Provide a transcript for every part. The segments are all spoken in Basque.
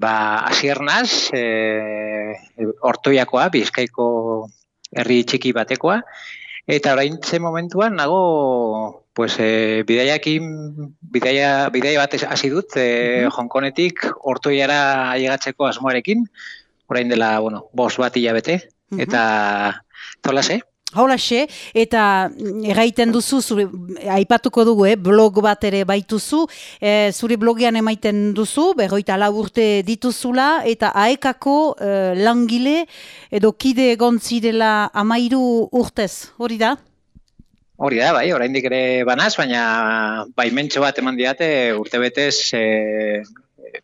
ba, asiernaz, e, ortoiakoa, bizkaiko herri txiki batekoa, eta orain ze momentuan nago pues, e, bidaiakin, bidaia, bidaia bat hasi dut, e, Hongkonetik ortoiara ailegatzeko asmoarekin, orain dela, bueno, bos bat hilabete, eta tola ze, Haulaxe, eta erraiten duzu, zure, aipatuko dugu, eh, blog bat ere baituzu, eh, zure blogean emaiten duzu, berroita urte dituzula, eta aekako eh, langile edo kide egon zirela amairu urtez, hori da? Hori da, bai, oraindik ere banaz, baina bai mentxo bat eman diate urte betez eh,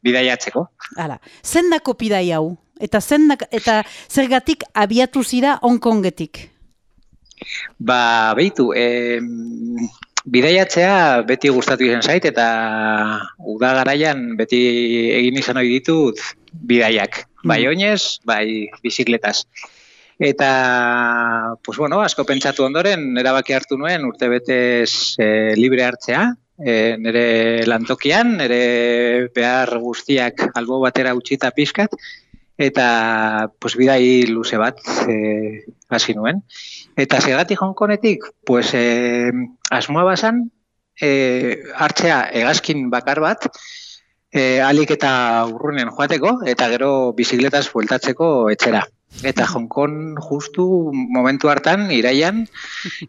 bidaiatzeko. Hala, zendako bidai hau? Eta, zendak, eta zergatik abiatu zira Hongkongetik? Ba, behitu, e, bidaiatzea beti gustatu izan zait, eta uda garaian beti egin izan hori ditut bidaiak. Mm. Bai oinez, bai bizikletaz. Eta, pues bueno, asko pentsatu ondoren, erabaki hartu nuen urte betez e, libre hartzea, e, nire lantokian, nire behar guztiak albo batera utxita pizkat, eta pues bidai luze bat eh hasi nuen. Eta segatik Hongkonetik pues eh asmoa basan eh hartzea hegazkin bakar bat eh alik eta urrunen joateko eta gero bizikletaz bueltatzeko etxera. Eta Hongkong justu momentu hartan iraian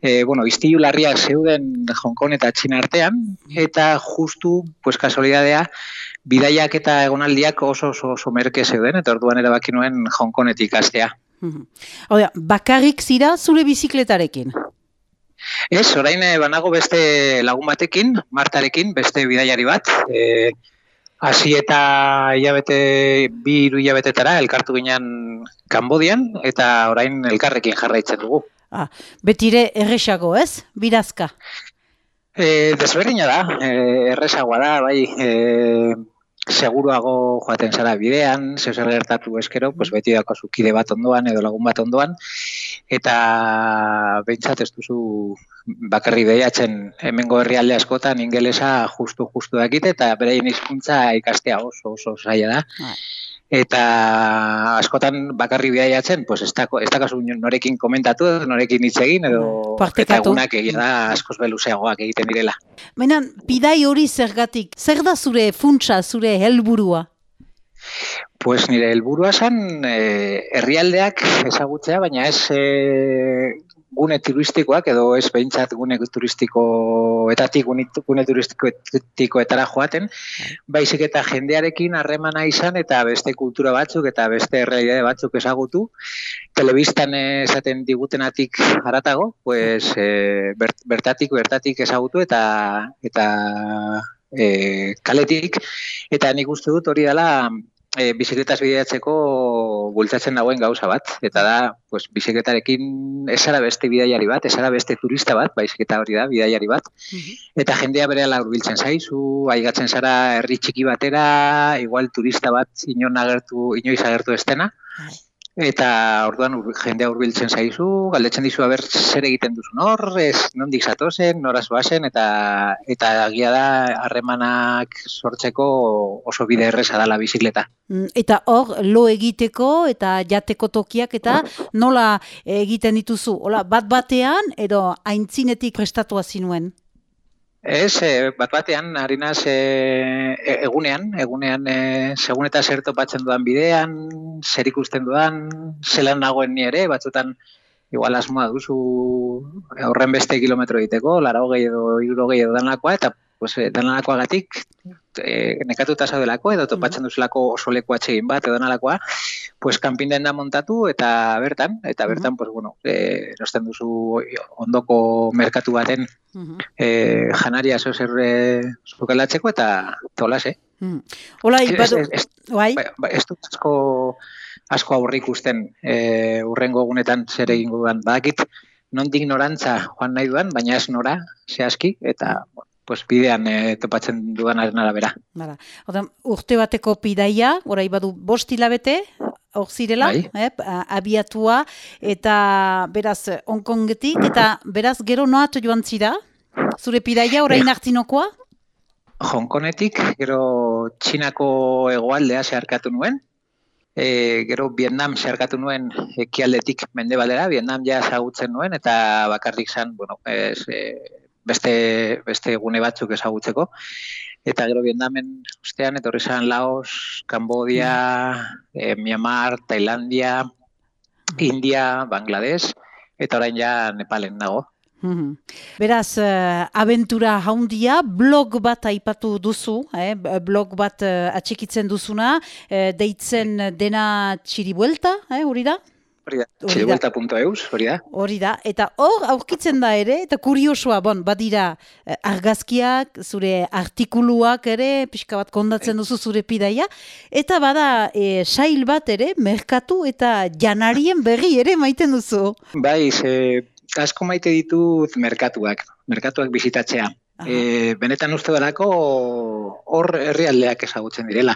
eh bueno istilu larriak zeuden Hongkong eta China artean eta justu pues kasualidadea bidaiak eta egonaldiak oso oso, oso merke zeuden, eta orduan erabaki nuen Hongkonetik astea. Oda, bakarrik zira zure bizikletarekin? Ez, orain eh, banago beste lagun batekin, Martarekin, beste bidaiari bat. E, hasi eta hilabete, bi iru hilabetetara, elkartu ginen Kambodian, eta orain elkarrekin jarraitzen dugu. Ah, betire erresago, ez? Birazka? E, desberdina da, e, erresagoa da, bai, e, seguruago joaten zara bidean, zer gertatu eskero, pues beti dako zukide bat ondoan edo lagun bat ondoan, eta behintzat ez duzu bakarri behiatzen hemengo herrialde askotan ingelesa justu-justu dakite, eta berein hizkuntza ikastea oso oso zaila da. Bai eta askotan bakarri bidaiatzen, pues ez dakazu norekin komentatu, norekin hitz egin, edo eta egunak egia da askoz beluzeagoak egiten direla. Menan, bidai hori zergatik, zer da zure funtsa, zure helburua? Pues nire helburua zen eh, herrialdeak ezagutzea, baina ez eh, gune turistikoak edo ez behintzat gune turistikoetatik gune turistikoetara joaten, bai. baizik eta jendearekin harremana izan eta beste kultura batzuk eta beste realitate batzuk ezagutu, telebistan esaten digutenatik haratago, pues, e, bertatik, bertatik ezagutu eta eta e, kaletik, eta nik uste dut hori dela e, bizikletaz bideatzeko bultzatzen dagoen gauza bat. Eta da, pues, bizikletarekin esara beste bidaiari bat, esara beste turista bat, bizikleta hori da, bidaiari bat. Mhm. Eta jendea bere ala urbiltzen zaizu, aigatzen zara herri txiki batera, igual turista bat inoiz agertu, inoiz agertu estena. Eta orduan ur, jendea hurbiltzen zaizu, galdetzen dizu aber zer egiten duzu nor, ez nondik zatozen, noraz bazen, eta eta agia da harremanak sortzeko oso bide erresa dala bizikleta. Mm, eta hor, lo egiteko eta jateko tokiak eta nola egiten dituzu? Ola, bat batean edo aintzinetik prestatua zinuen? Ez, e, bat batean, harinaz e, egunean, egunean, e, segun eta zer topatzen dudan bidean, zer ikusten dudan, zelan nagoen ni ere, batzutan, igual asmoa duzu aurren beste kilometro egiteko, lara hogei edo, iruro edo danakoa, eta pues, eh, danalakoagatik e, nekatuta zaudelako edo topatzen duzulako oso leku atsegin bat edo nalakoa, pues kanpin da montatu eta bertan, eta bertan, pues bueno, e, erosten duzu ondoko merkatu baten e, janaria zo zer zukalatzeko eta tolas, eh? Mm. Hola, ibadu, bai? Ba, ba, ez dut asko, asko aurrik usten e, urrengo egunetan zer egingo duan. Badakit, non ignorantza joan nahi duan, baina ez nora, zehazki, eta pues bidean e, topatzen dudanaren arabera. Bara. Oda, urte bateko pidaia, orai badu bost hilabete, hor zirela, bai. eh, abiatua, eta beraz onkongetik, eta beraz gero noat joan zira? Zure pidaia orain hartzinokoa? Hongkonetik, gero Txinako egoaldea zeharkatu nuen, e, gero Vietnam zeharkatu nuen ekialdetik mendebaldera, Vietnam ja ezagutzen nuen, eta bakarrik zan, bueno, ez, e, beste, beste gune batzuk ezagutzeko. Eta gero Vietnamen ostean, etorri zan Laos, Cambodia, e, Myanmar, Tailandia, India, Bangladesh, eta orain ja Nepalen nago. Mhm. Beraz, uh, aventura haundia, blog bat aipatu duzu, eh? blog bat uh, atxikitzen duzuna, uh, deitzen dena txiribuelta, eh? hori da? Hori da, txiribuelta.eus, hori da. Hori da, eta hor aurkitzen da ere, eta kuriosua, bon, badira argazkiak, zure artikuluak ere, pixka bat kondatzen duzu zure pidaia, eta bada e, sail bat ere, merkatu eta janarien berri ere maiten duzu. Bai, ze asko maite ditut merkatuak, merkatuak bizitatzea. E, benetan uste dalako hor herrialdeak ezagutzen direla.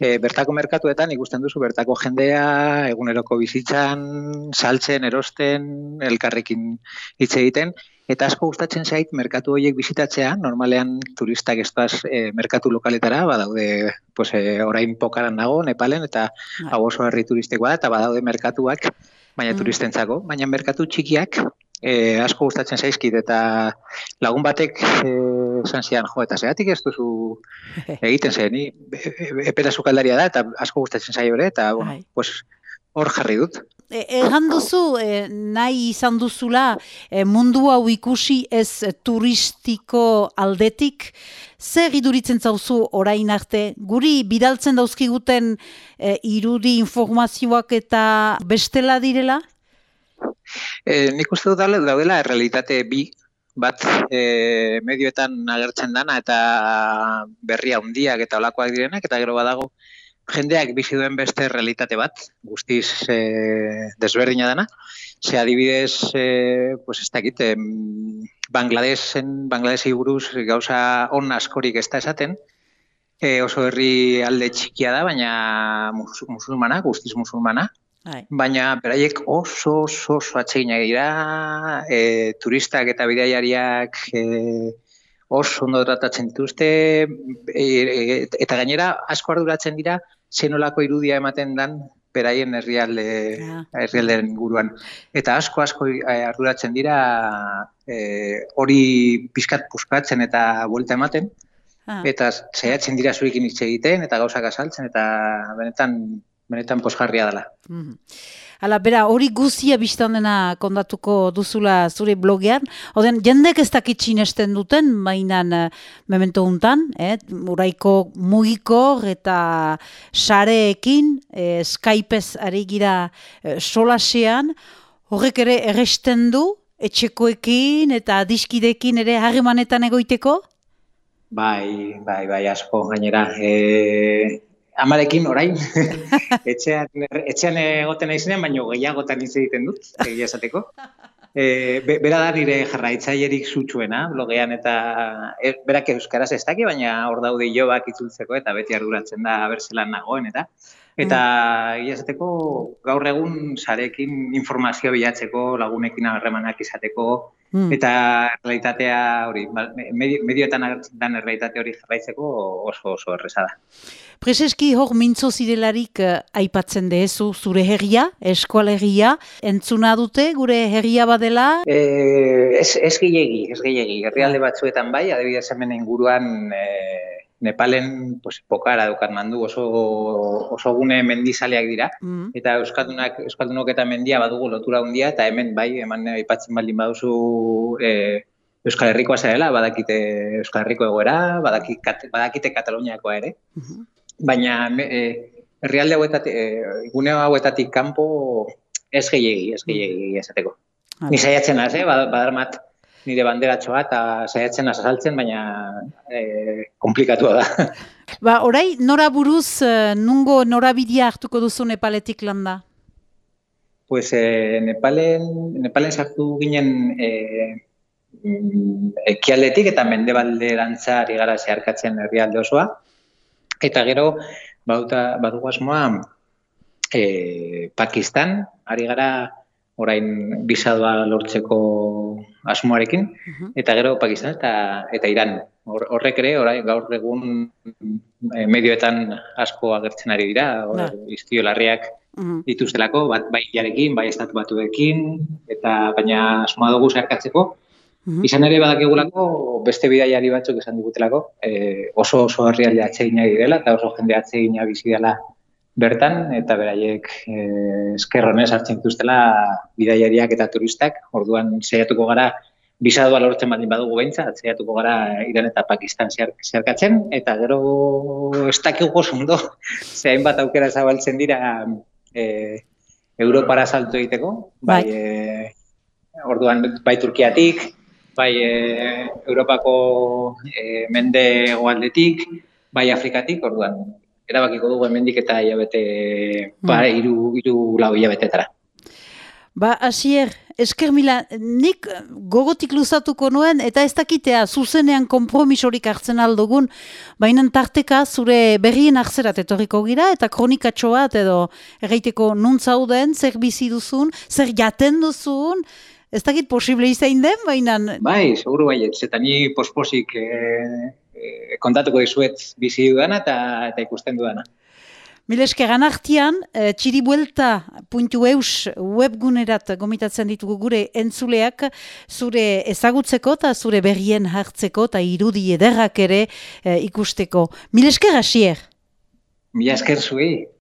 E, bertako merkatuetan ikusten duzu bertako jendea, eguneroko bizitzan, saltzen, erosten, elkarrekin hitz egiten, eta asko gustatzen zait merkatu horiek bizitatzea, normalean turistak ez e, merkatu lokaletara, badaude pues, e, orain pokaran nago, Nepalen, eta bai. hau oso herri turistikoa da, eta badaude merkatuak, baina mm. turistentzako, baina merkatu txikiak, e, asko gustatzen zaizkit eta lagun batek e, esan zian, jo, eta zeatik ez duzu egiten zen, ni epera sukaldaria da eta asko gustatzen zaio ere eta bueno, bai. pues, hor jarri dut. E, egan duzu, e, nahi izan duzula, e, mundu hau ikusi ez turistiko aldetik, zer iduritzen zauzu orain arte, guri bidaltzen dauzkiguten e, irudi informazioak eta bestela direla? E, nik uste dut daudela errealitate bi bat e, medioetan agertzen dana eta berria handiak eta olakoak direnak eta gero badago jendeak bizi duen beste realitate bat, guztiz e, desberdina dana. Ze adibidez, e, pues ez dakit, e, Bangladesen, Bangladesi buruz gauza on askorik ez da esaten, e, oso herri alde txikia da, baina musulmana, guztiz musulmana, Hai. Baina beraiek oso oso oso atseginak dira, e, turistak eta bidaiariak e, oso ondo tratatzen dituzte e, e, eta gainera asko arduratzen dira zenolako irudia ematen dan beraien herrialde yeah. herrialdeen inguruan eta asko asko e, arduratzen dira e, hori pizkat puskatzen eta buelta ematen ah. eta saiatzen dira zuekin hitz egiten eta gauzak azaltzen eta benetan benetan posgarria dela. Mm Hala, bera, hori guzia biztan dena kondatuko duzula zure blogean. Oden, jendek ez dakitxin esten duten, mainan uh, memento untan, eh? uraiko mugiko eta sareekin, eh, Skypez ari gira eh, solasean, horrek ere erresten du, etxekoekin eta adiskidekin ere harremanetan egoiteko? Bai, bai, bai, asko, gainera. E, amarekin orain, etxean, etxean egoten naizenen, baina gehiagotan hitz egiten dut, egia esateko. E, bera da nire jarraitzailerik zutsuena, blogean eta e, berak euskaraz ez daki, baina hor daude jobak itzultzeko eta beti arduratzen da berzelan nagoen eta eta mm. egia esateko gaur egun sarekin informazio bilatzeko, lagunekin harremanak izateko mm. eta realitatea hori, ba, medioetan agertzen den realitate hori jarraitzeko oso oso erresa da. Prezeski hor mintzo zirelarik uh, aipatzen dezu zure herria, eskoalegia, entzuna dute gure herria badela? E, ez, ez gehiagi, ez gehiagi. Herrialde batzuetan bai, adibidez hemen inguruan e, Nepalen pues, pokara dukat mandu oso, oso gune mendizaleak dira. Mm. Eta Euskaldunak, Euskaldunok eta mendia badugu lotura handia eta hemen bai, eman aipatzen baldin baduzu e, Euskal Herrikoa zarela, badakite Euskal Herriko egoera, badakite, badakite Kataluniakoa ere. Mm baina e, herrialde hauetatik, e, gune hauetatik kanpo ez gehiegi, ez gehiegi esateko. Ni saiatzen az, eh, badarmat nire banderatxoa eta saiatzen az azaltzen, baina e, komplikatua da. Ba, orai, nora buruz, e, nungo norabidea hartuko duzu Nepaletik landa? Pues eh, Nepalen, Nepalen sartu ginen eh, ekialdetik eta mendebalde dantzari gara zeharkatzen herrialde osoa. Eta gero, bauta, badugu asmoa, e, Pakistan, ari gara orain bisadua lortzeko asmoarekin, eta gero Pakistan eta, eta Iran. horrek ere, orain gaur egun e, medioetan asko agertzen ari dira, hor, iztio larriak mm dituztelako, bat, bai jarekin, bai estatu batuekin, eta baina asmoa dugu zerkatzeko, mm Izan ere badakigulako beste bidaiari batzuk esan digutelako, e, oso oso herrialde atsegina direla eta oso jende atsegina bizi dela bertan eta beraiek eh eskerronez hartzen dituztela bidaiariak eta turistak. Orduan saiatuko gara bisadua lortzen baldin badugu beintza, atzeiatuko gara Iran eta Pakistan zeharkatzen, eta gero ez dakigu ondo, ze hainbat aukera zabaltzen dira e, Europara salto egiteko, bai, bai. E, orduan bai Turkiatik, bai e, Europako e, mende goaldetik, bai Afrikatik, orduan erabakiko dugu hemendik eta hilabete, ba, mm. iru, iru lau hilabetetara. Ba, asier, esker mila, nik gogotik luzatuko nuen, eta ez dakitea, zuzenean kompromisorik hartzen aldugun, baina tarteka zure berrien hartzerat etorriko gira, eta kronikatxo bat, edo erraiteko nuntzauden, zer bizi duzun, zer jaten duzun, ez dakit posible izain den, baina... Bai, seguru bai, eta ni posposik eh, eh, kontatuko dizuet bizi dudana eta, eta ikusten dudana. Mileske ganartian, e, txiribuelta.eus webgunerat gomitatzen ditugu gure entzuleak zure ezagutzeko eta zure berrien hartzeko eta irudi ederrak ere e, ikusteko. Mileske gasier? Milesker zui.